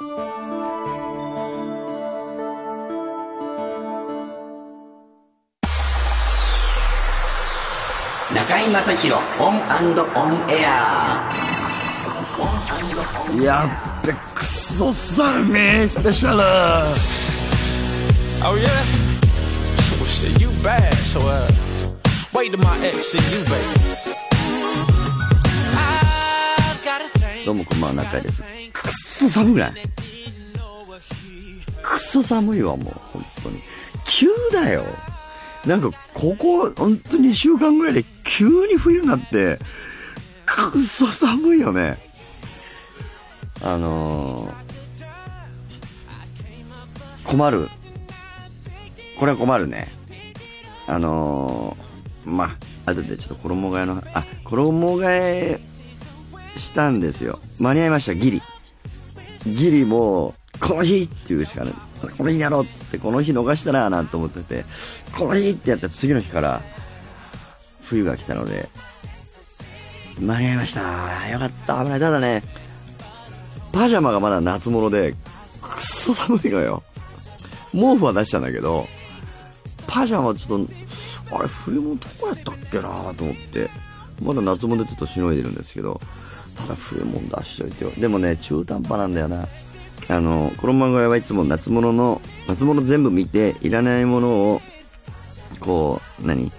中居正広オンオンエアやっべくそ寒いスペシャル Oh yeah? Well shit, you bad, so uh wait till my ex see you, baby. I've got a thing. どうもこんばんは中居ですくっそ寒くない？くっそ寒いわもう本当に。急だよ。なんかここ本当に2週間ぐらいで急に冬になってくっそ寒いよね。あのー、困る。これは困るね。あのー、まあ後でちょっと衣替えのあ衣替えしたんですよ。間に合いましたギリ。ギリもうこの日っていうしかねこの日やろうっつってこの日逃したらなと思っててこの日ってやったら次の日から冬が来たので間に合いました。よかった。危ない。ただねパジャマがまだ夏物でくっそ寒いのよ。毛布は出したんだけどパジャマちょっとあれ冬物どこやったっけなと思ってまだ夏物でちょっとしのいでるんですけどただ冬物出しといてよでもね中途半端なんだよな。あの衣替えはいつも夏物の夏物全部見ていらないものをこう何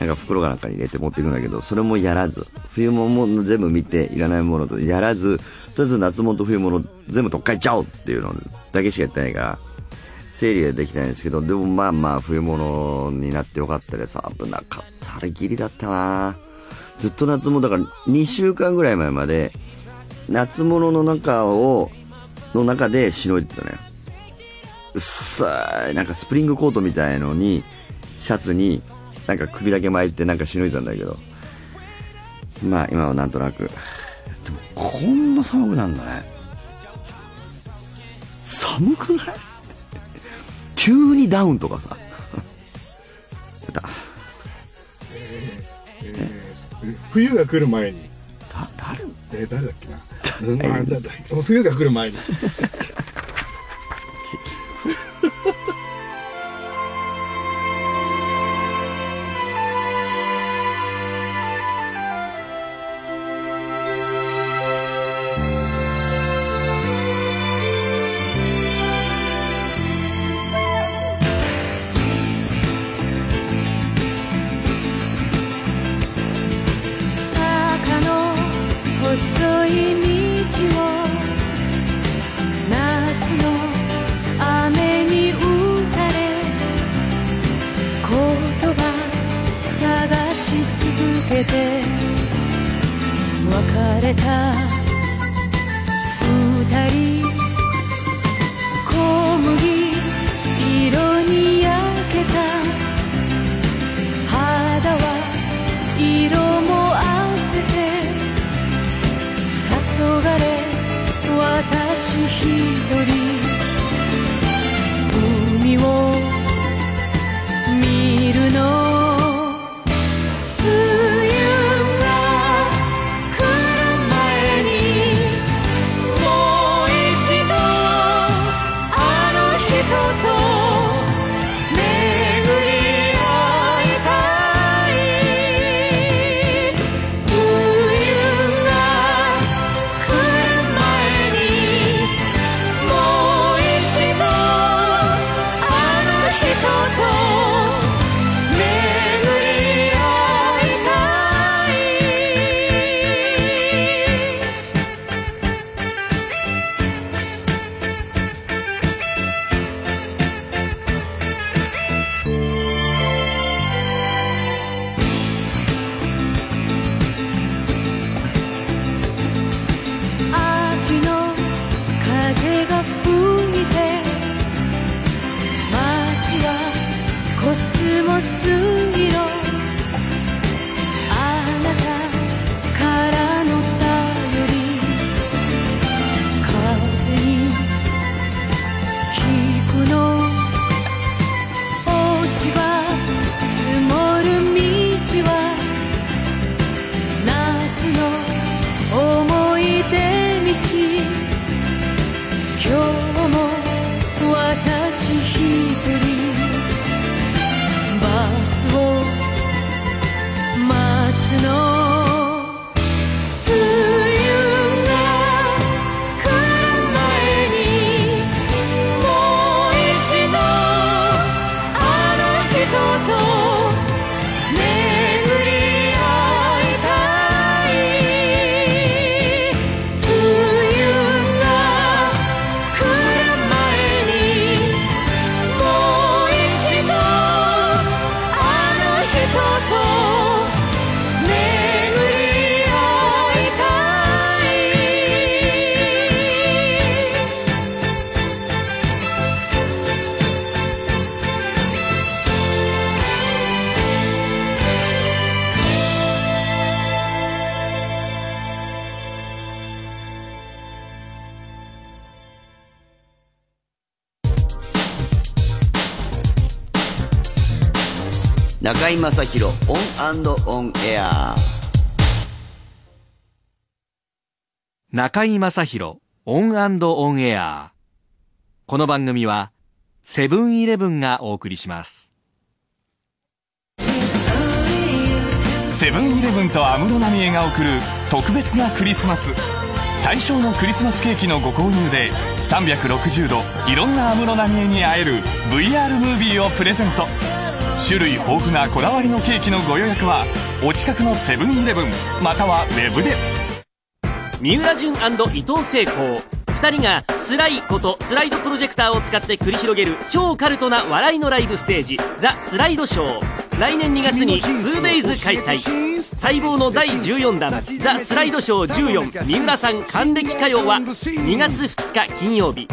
なんか袋かなんかに入れて持っていくんだけどそれもやらず。冬物も全部見ていらないものとやらずとりあえず夏物と冬物全部取っ替えちゃおうっていうのだけしかやってないから整理はできないんですけどでもまあまあ冬物になってよかったです。危なかった。あれギリだったな。ぁずっと夏物だから2週間ぐらい前まで夏物の中をの中でしのいでたねうっさいなんかスプリングコートみたいのにシャツになんか首だけ巻いてなんかしのいだんだけど。まあ今はなんとなく。でもこんな寒くなんだね。寒くない？急にダウンとかさ冬が来る前に。だ誰？えー誰だっけな。うんあだだ冬が来る前に中居正広 ON & ON AIR。中居正広 ON & ON AIR。この番組はセブンイレブンがお送りします。セブンイレブンと安室奈美恵が送る特別なクリスマス。対象のクリスマスケーキのご購入で360度いろんな安室奈美恵に会える VR ムービーをプレゼント種類豊富なこだわりのケーキのご予約はお近くのセブンイレブンまたはウェブで。三浦淳伊藤聖光2人がスライことスライドプロジェクターを使って繰り広げる超カルトな笑いのライブステージ「ザ・スライドショー」来年2月に 2days 開催。待望の第14弾「ザ・スライドショー14三浦さん還暦歌謡」は2月2日金曜日。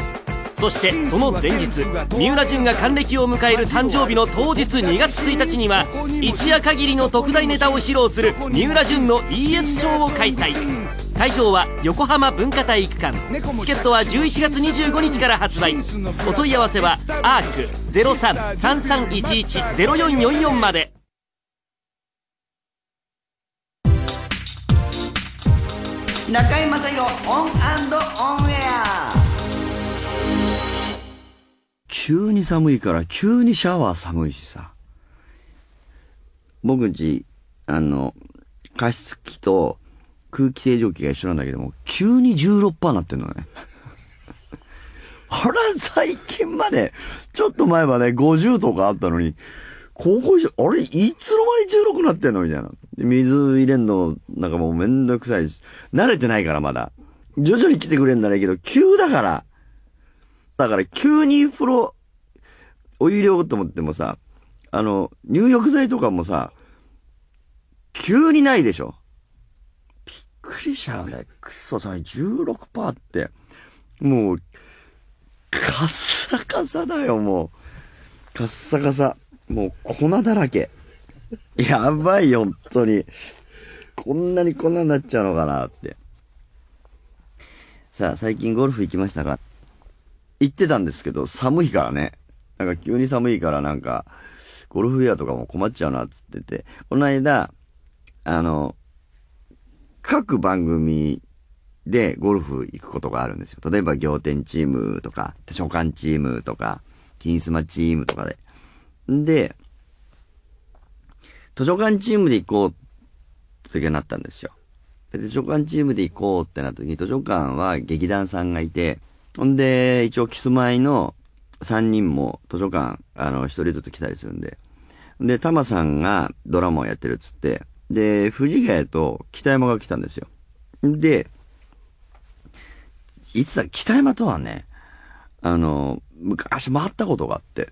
そしてその前日三浦淳が還暦を迎える誕生日の当日2月1日には一夜限りの特大ネタを披露する三浦淳の ES ショーを開催。会場は横浜文化体育館。チケットは11月25日から発売。お問い合わせはアーク0333110444まで。中居正広 ON & ON AIR。急に寒いから急にシャワー寒いしさ。僕んち、あの、加湿器と空気清浄機が一緒なんだけども、急に16%になってんのね。あら、最近まで、ちょっと前はね、50とかあったのに、高校以上、あれ、いつの間に16なってんのみたいな。水入れんの、なんかもうめんどくさいし、慣れてないからまだ。徐々に来てくれんならいいけど、急だから。だから急に風呂、お湯入れようと思ってもさ、あの、入浴剤とかもさ、急にないでしょ？びっくりしちゃうね。くそさ、16%って、もう、カッサカサだよ、もう。カッサカサ。もう粉だらけ。やばいよ、本当に。こんなにこんなになっちゃうのかなって。さあ、最近ゴルフ行きましたか？行ってたんですけど、寒いからね。なんか急に寒いからなんか、ゴルフウェアとかも困っちゃうなっつってて、この間、あの、各番組でゴルフ行くことがあるんですよ。例えば仰天チームとか、図書館チームとか、金スマチームとかで。んで、図書館チームで行こうって時になったんですよ。で図書館チームで行こうってなった時に、図書館は劇団さんがいて、ほんで、一応キスマイの3人も図書館、あの、一人ずつ来たりするんで。で、タマさんがドラマをやってるっつって、で、藤ヶ谷と北山が来たんですよ。で、いつだ、北山とはね、あの、昔回ったことがあって、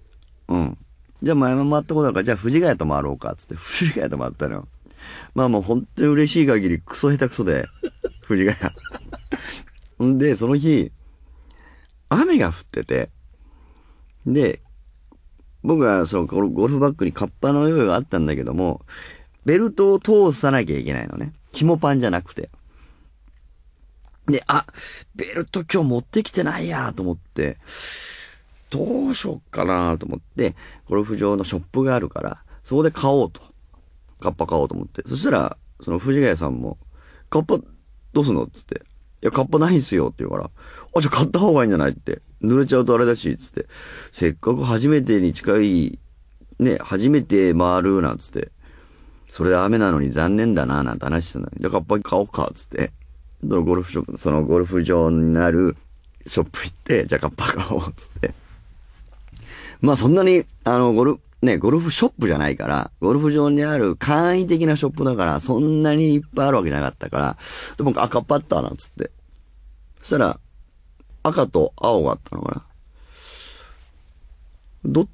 うん。じゃあ前も回ったことあるから、じゃあ藤ヶ谷と回ろうか、つって、藤ヶ谷と回ったのよ。まあもう本当に嬉しい限りクソ下手くそで、藤ヶ谷。ん で、その日、雨が降ってて、で、僕はそのゴルフバッグにカッパの用意があったんだけども、ベルトを通さなきゃいけないのね。肝パンじゃなくて。で、あ、ベルト今日持ってきてないやと思って、どうしよっかなと思って、ゴルフ場のショップがあるから、そこで買おうと。カッパ買おうと思って。そしたら、その藤ヶ谷さんも、カッパどうすんのつって。いや、カッパないんすよって言うから、あ、じゃあ買った方がいいんじゃないって。濡れちゃうとあれだし、つって。せっかく初めてに近い、ね、初めて回るなんつって。それで雨なのに残念だな、なんて話してたのに。じゃあカッパ買おうか、つって。そのゴルフショップ、そのゴルフ場になるショップ行って、じゃあカッパ買おう、つって。まあそんなに、あの、ゴル、ね、ゴルフショップじゃないから、ゴルフ場にある簡易的なショップだから、そんなにいっぱいあるわけじゃなかったから、でも赤パッターなんつって。そしたら、赤と青があったのかな。ど、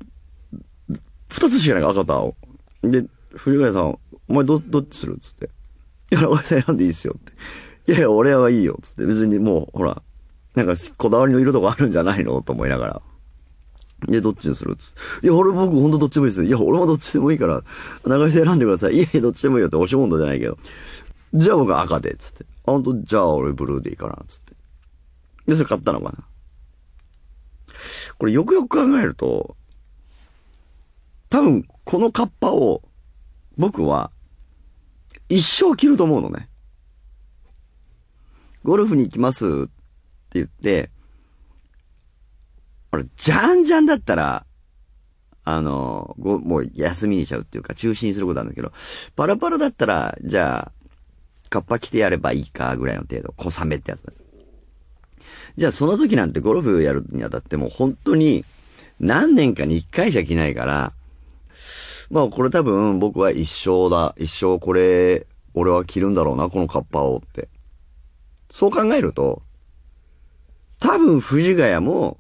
二つしかない赤と青。で、藤ヶ谷さん、お前ど、どっちするつって。いや、中井さん選んでいいっすよって。いやいや、俺はいいよ。つって。別にもう、ほら、なんかこだわりの色とかあるんじゃないのと思いながら。で、どっちにするつって。いや、俺僕ほんとどっちでもいいです。いや、俺もどっちでもいいから、長井さん選んでください。いやいや、どっちでもいいよって、押し問答じゃないけど。じゃあ僕は赤で、つって。あ、ほんと、じゃあ俺ブルーでいいかな、つって。で、それ買ったのかな。これよくよく考えると、多分、このカッパを僕は、一生着ると思うのね。ゴルフに行きますって言って、俺、じゃんじゃんだったら、あの、ご、もう休みにしちゃうっていうか、中止にすることなんだけど、パラパラだったら、じゃあ、カッパ着てやればいいか、ぐらいの程度、小雨ってやつ。じゃあ、その時なんてゴルフやるにあたっても本当に、何年かに一回じゃ着ないから、まあこれ多分僕は一生だ。一生これ、俺は着るんだろうな、このカッパをって。そう考えると、多分藤ヶ谷も、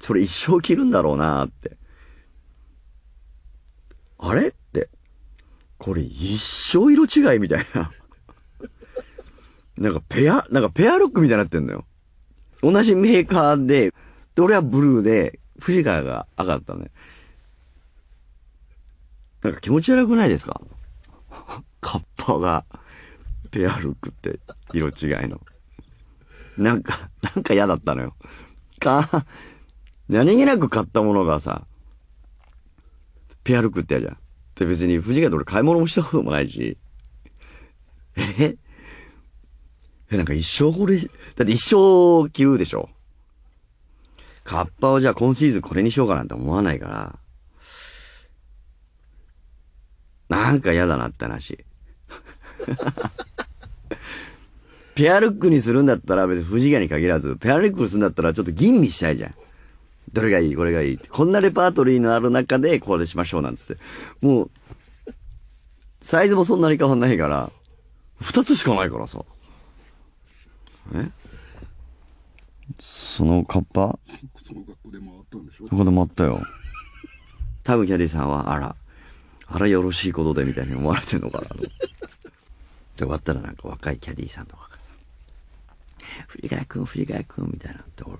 それ一生着るんだろうなって。あれって。これ一生色違いみたいな。なんかペア、なんかペアルックみたいになってんのよ。同じメーカーで、で、俺はブルーで、藤ヶ谷が赤だったね。なんか気持ち悪くないですか？カッパが、ペアルックって色違いの。なんか、なんか嫌だったのよ。か、何気なく買ったものがさ、ペアルックってやじゃん。で別に藤ヶ谷で俺買い物もしたこともないし、え？え、なんか一生これ、だって一生着るでしょカッパをじゃあ今シーズンこれにしようかなんて思わないから、なんか嫌だなって話。ペアルックにするんだったら別に藤ヶに限らず、ペアルックにするんだったらちょっと吟味したいじゃん。どれがいいこれがいいって。こんなレパートリーのある中でこれしましょうなんつって。もう、サイズもそんなに変わんないから、二つしかないからさ。え？そのカッパ？その学校で回ったんでしょ？ここで待ったよ。多分キャディさんは、あら、あらよろしいことでみたいに思われてんのかなと。で、終わったらなんか若いキャディさんとかがさ、藤ヶ谷くん、藤ヶ谷くんみたいなって、俺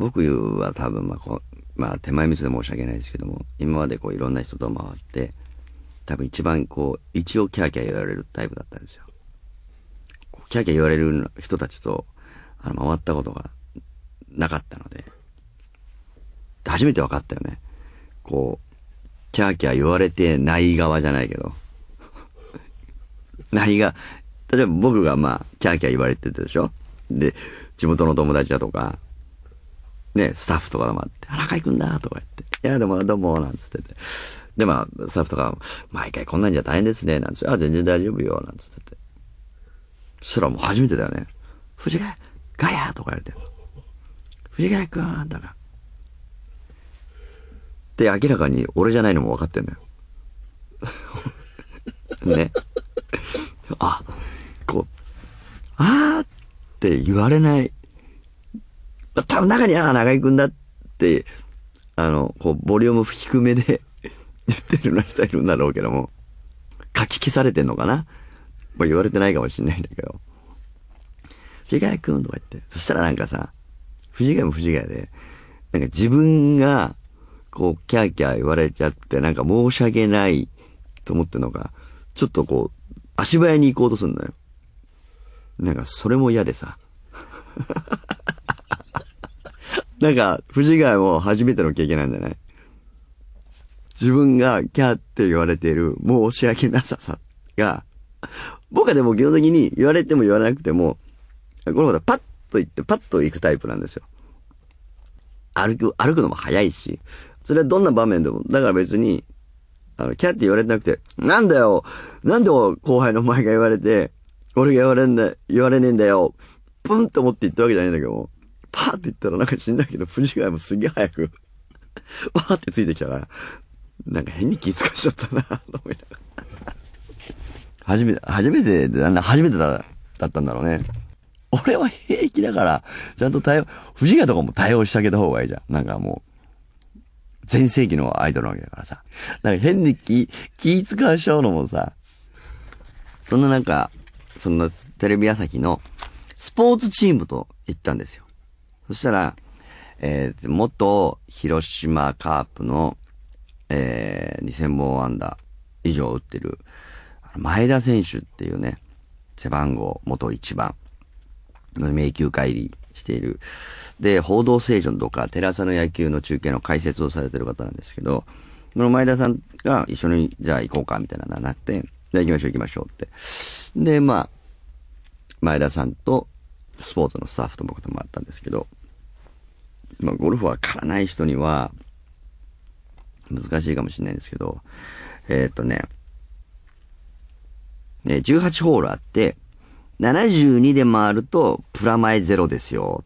僕は多分まあこう、まあ手前味噌で申し訳ないですけども、今までこういろんな人と回って、多分一番こう、一応キャーキャー言われるタイプだったんですよ。キャーキャー言われる人たちと、あの、回ったことがなかったので、初めて分かったよね。こう、キャーキャー言われてない側じゃないけど。ないが、例えば僕がまあ、キャーキャー言われてたでしょ？で、地元の友達だとか、ね、スタッフとかもあって、荒井くんだとか言って、いや、でもどうも、なんつってて。で、まあ、スタッフとか、毎回こんなんじゃ大変ですね、なんつって、あ、全然大丈夫よ、なんつってて。そしたらもう初めてだよね。藤ヶ谷、ガヤとか言われて。藤ヶ谷くん、だか。で、明らかに俺じゃないのも分かってんだよ。ね。あ、こう、あーって言われない。多分中に、ああ、長井くんだって、あの、こう、ボリューム低めで言ってるような人いるんだろうけども、書き消されてんのかな？まあ言われてないかもしんないんだけど。藤ヶ谷くんとか言って。そしたらなんかさ、藤ヶ谷も藤ヶ谷で、なんか自分が、こう、キャーキャー言われちゃって、なんか申し訳ないと思ってんのか、ちょっとこう、足早に行こうとするのよ。なんか、それも嫌でさ。なんか、藤ヶ谷も初めての経験なんじゃない？自分がキャーって言われている申し訳なささが、僕はでも基本的に言われても言わなくても、このことパッと言ってパッと行くタイプなんですよ。歩く、歩くのも早いし、それはどんな場面でも、だから別に、あの、キャーって言われてなくて、なんだよなんで後輩のお前が言われて、俺が言われんだ、言われねえんだよプンと思って言ったわけじゃないんだけども、パーって言ったらなんか死んだけど、藤ヶ谷もすげえ早く、わーってついてきたから、なんか変に気遣っちゃったな、と思いながら。初めて、初めてだな、初めてだ、だったんだろうね。俺は平気だから、ちゃんと対応、藤ヶ谷とかも対応してあげた方がいいじゃん。なんかもう、全盛期のアイドルなわけだからさ。なんか変に気、気使わしちゃうのもさ、そんななんか、そんなテレビ朝日のスポーツチームと行ったんですよ。そしたら、えー、元広島カープの、えー、2000本安打以上打ってる、前田選手っていうね、背番号元1番、迷宮会入りしている。で、報道ステーションとか、テレ朝の野球の中継の解説をされてる方なんですけど、その前田さんが一緒に、じゃあ行こうか、みたいなのになって、じゃあ行きましょう行きましょうって。で、まあ、前田さんとスポーツのスタッフと僕ともあったんですけど、まあ、ゴルフわからない人には、難しいかもしれないんですけど、えーっとね、え18ホールあって、72で回るとプラマイゼロですよ。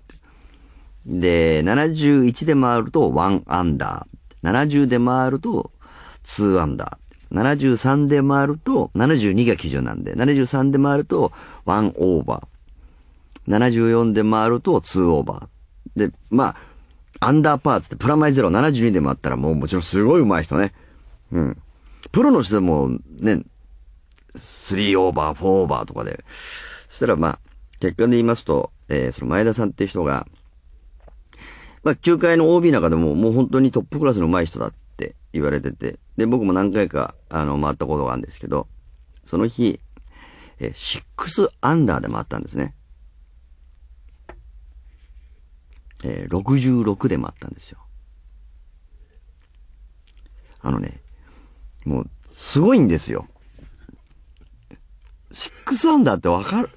で、71で回ると1アンダー。70で回ると2アンダー。73で回ると、72が基準なんで、73で回ると1オーバー。74で回ると2オーバー。で、まあ、アンダーパーツってプラマイゼロ72で回ったらもうもちろんすごい上手い人ね。うん。プロの人でもね、3オーバー、4オーバーとかで。そしたらまあ、結果で言いますと、えーその前田さんっていう人が、まあ、球界の OB の中でももう本当にトップクラスの上手い人だって言われてて、で、僕も何回か、あの、回ったことがあるんですけど、その日、えー6アンダーで回ったんですね。えー66で回ったんですよ。あのね、もう、すごいんですよ。6アンダーってわかる、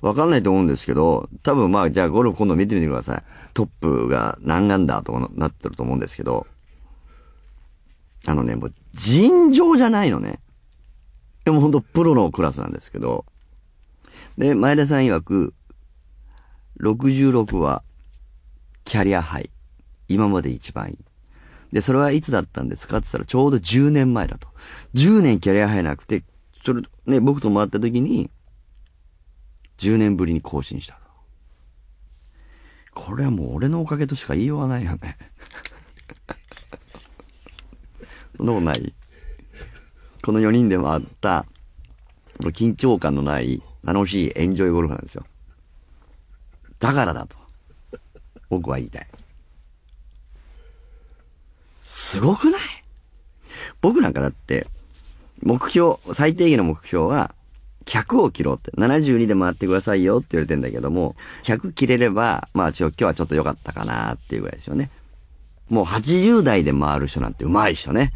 わかんないと思うんですけど、多分まあ、じゃあゴルフ今度見てみてください。トップが何アンダーとかなってると思うんですけど、あのね、もう尋常じゃないのね。でも本当プロのクラスなんですけど、で、前田さん曰く、66はキャリアハイ。今まで一番いい。で、それはいつだったんですか？って言ったらちょうど10年前だと。10年キャリアハイなくて、それ、ね、僕と回った時に、10年ぶりに更新したと。これはもう俺のおかげとしか言いようがないよね。そんなことない？この4人で回った、この緊張感のない、楽しいエンジョイゴルフなんですよ。だからだと。僕は言いたい。すごくない？僕なんかだって、目標、最低限の目標は、100を切ろうって、72で回ってくださいよって言われてんだけども、100切れれば、まあちょ今日はちょっと良かったかなっていうぐらいですよね。もう80代で回る人なんて上手い人ね。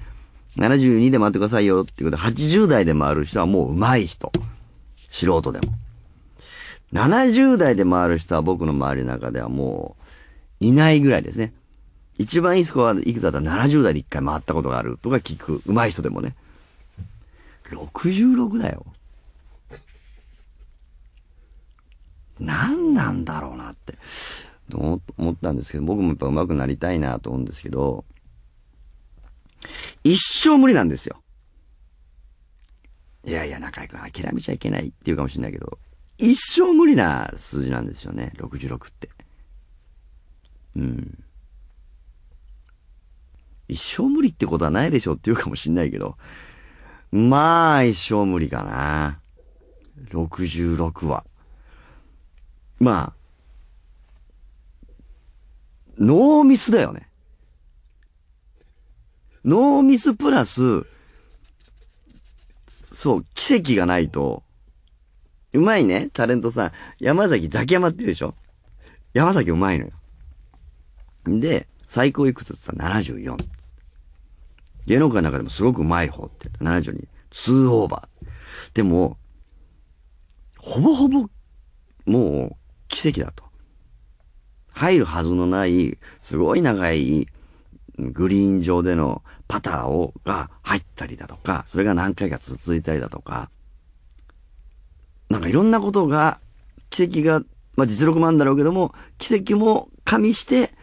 72で回ってくださいよっていうことで、80代で回る人はもう上手い人。素人でも。70代で回る人は僕の周りの中ではもう、いないぐらいですね。一番いいスコアいくつだったら70代で一回回ったことがあるとか聞く。上手い人でもね。66だよ。何なんだろうなって、と思ったんですけど、僕もやっぱ上手くなりたいなと思うんですけど、一生無理なんですよ。いやいや、中居君諦めちゃいけないって言うかもしれないけど、一生無理な数字なんですよね、66って。うん。一生無理ってことはないでしょって言うかもしれないけど、まあ、一生無理かな。66は。まあ、ノーミスだよね。ノーミスプラス、そう、奇跡がないと、うまいね、タレントさん。山崎ザキヤマって言うでしょ山崎うまいのよ。で、最高いくつって言ったら74。芸能界の中でもすごくうまい方って言ったら72。2オーバー。でも、ほぼほぼ、もう、奇跡だと。入るはずのない、すごい長い、グリーン上でのパターを、が入ったりだとか、それが何回か続いたりだとか、なんかいろんなことが、奇跡が、まあ実力もあるんだろうけども、奇跡も加味して、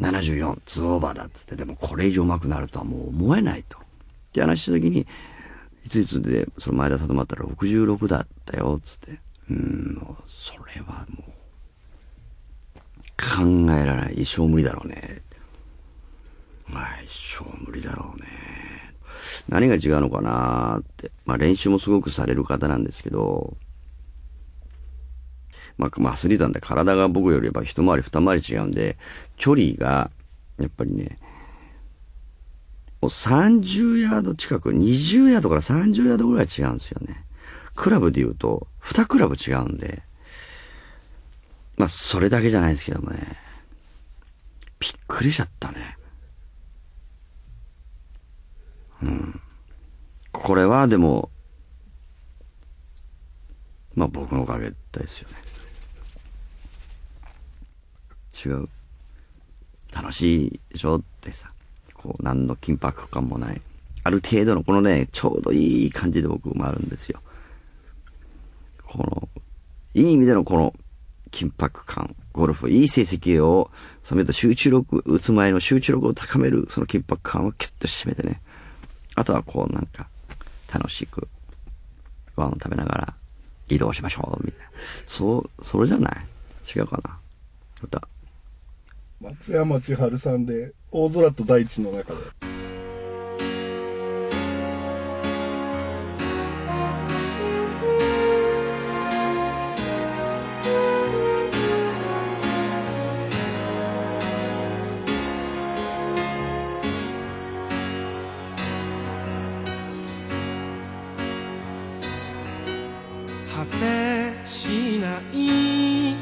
74、2オーバーだっつって、でもこれ以上上手くなるとはもう思えないと。って話した時に、いついつで、その前田さんと回ったら66だったよ、つって。うん、もう、それはもう、考えられない。一生無理だろうね。まあ、一生無理だろうね。何が違うのかなって。まあ、練習もすごくされる方なんですけど、まあ、アスリートなんで体が僕よりは一回り二回り違うんで、距離が、やっぱりね、もう30ヤード近く、20ヤードから30ヤードぐらい違うんですよね。クラブで言うと、2クラブ違うんで、まあ、それだけじゃないですけどもね、びっくりしちゃったね。うんこれはでも、まあ僕のおかげですよね。違う。楽しいでしょ？ってさ、こう、何の緊迫感もない。ある程度のこのね、ちょうどいい感じで僕回るんですよ。この、いい意味でのこの緊迫感、ゴルフ、いい成績を収めると集中力、打つ前の集中力を高める、その緊迫感をキュッと締めてね。あとはこうなんか、楽しく、ご飯を食べながら移動しましょう、みたいな。そう、それじゃない？違うかな？歌。松山千春さんで、大空と大地の中で。果てしない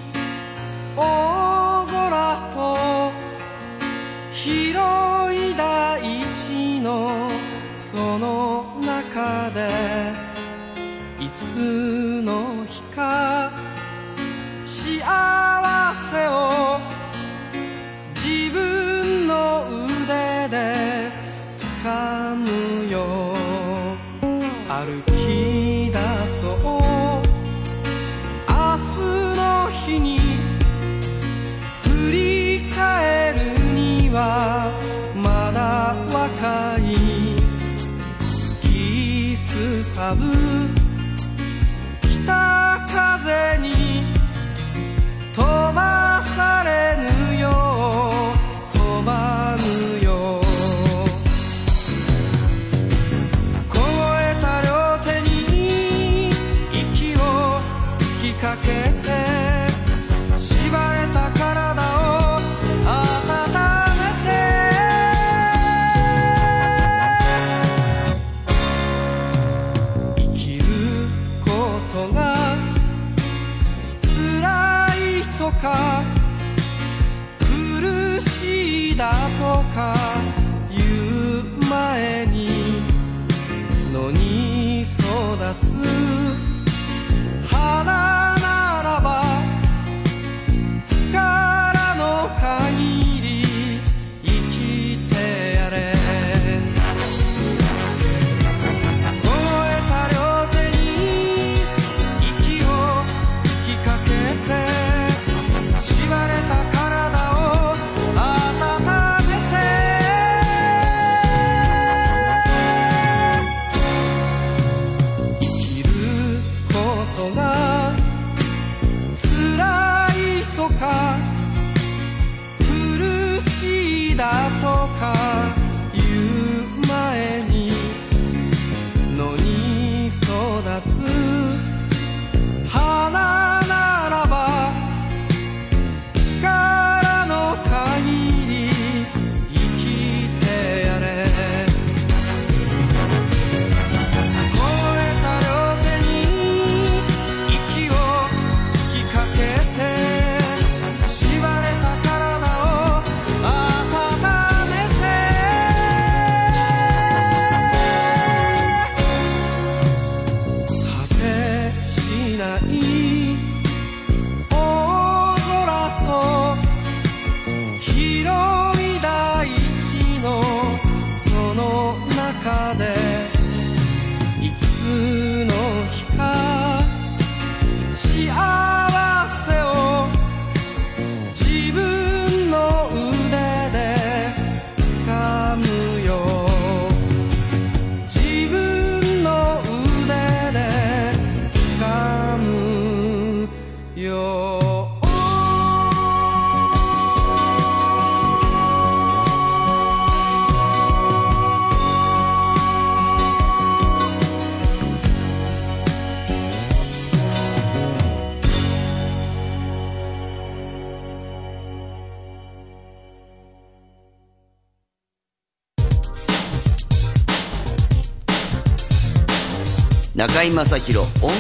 中居正広オン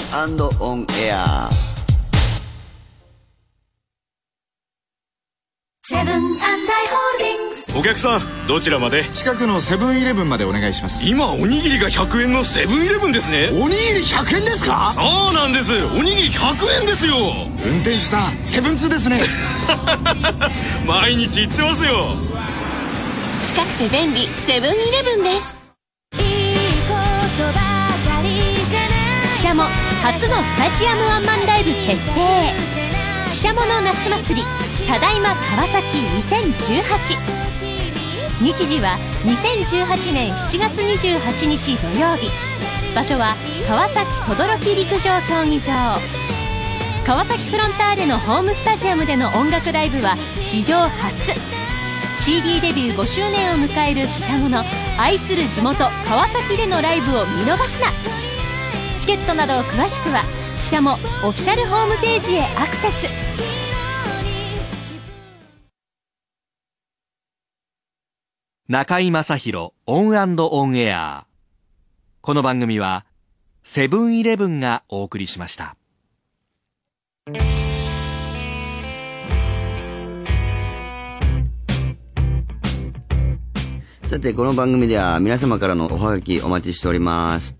オンエア。セブンアンダイ・ホールディングス。お客さんどちらまで？近くのセブンイレブンまでお願いします。今おにぎりが100円のセブンイレブンですね。おにぎり100円ですか？そうなんです。おにぎり100円ですよ。運転したセブンツーですね。毎日行ってますよ。近くて便利セブンイレブンです初のスタジアムワンマンライブ決定。しゃもの夏祭りただいま川崎2018日時は2018年7月28日土曜日。場所は川崎轟陸上競技場。川崎フロンターレのホームスタジアムでの音楽ライブは史上初。CD デビュー5周年を迎えるししゃもの愛する地元川崎でのライブを見逃すな。チケットなど詳しくは SHISHAMO オフィシャルホームページへアクセス。中居正広 ON & ON AIR。この番組はセブンイレブンがお送りしました。さて、この番組では皆様からのおはがきお待ちしております。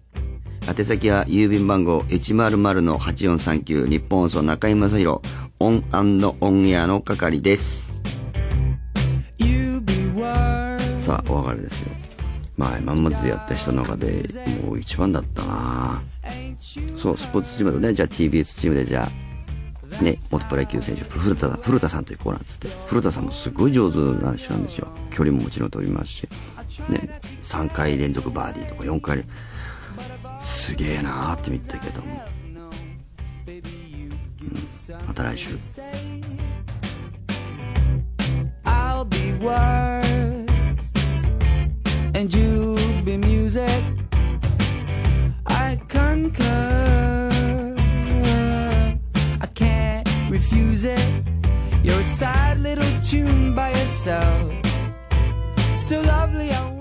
宛先は郵便番号100-8439ニッポン放送中居正広 ON & ON AIR の係です。さあ、お別れですよ。まあ、今までやった人の中でもう一番だったなそう、スポーツチームとね、じゃあ TBS チームでじゃあ、ね、元プロ野球選手、古田、古田さんと行こうなんつって。古田さんもすごい上手な人なんですよ。距離ももちろん飛びますし。ね、3回連続バーディーとか4回、すげえなーって見てたけども。うん、また来週。 I'll be words and you'll be music. I concur. I can't refuse it. You're a sad little tune by yourself. So lovely, I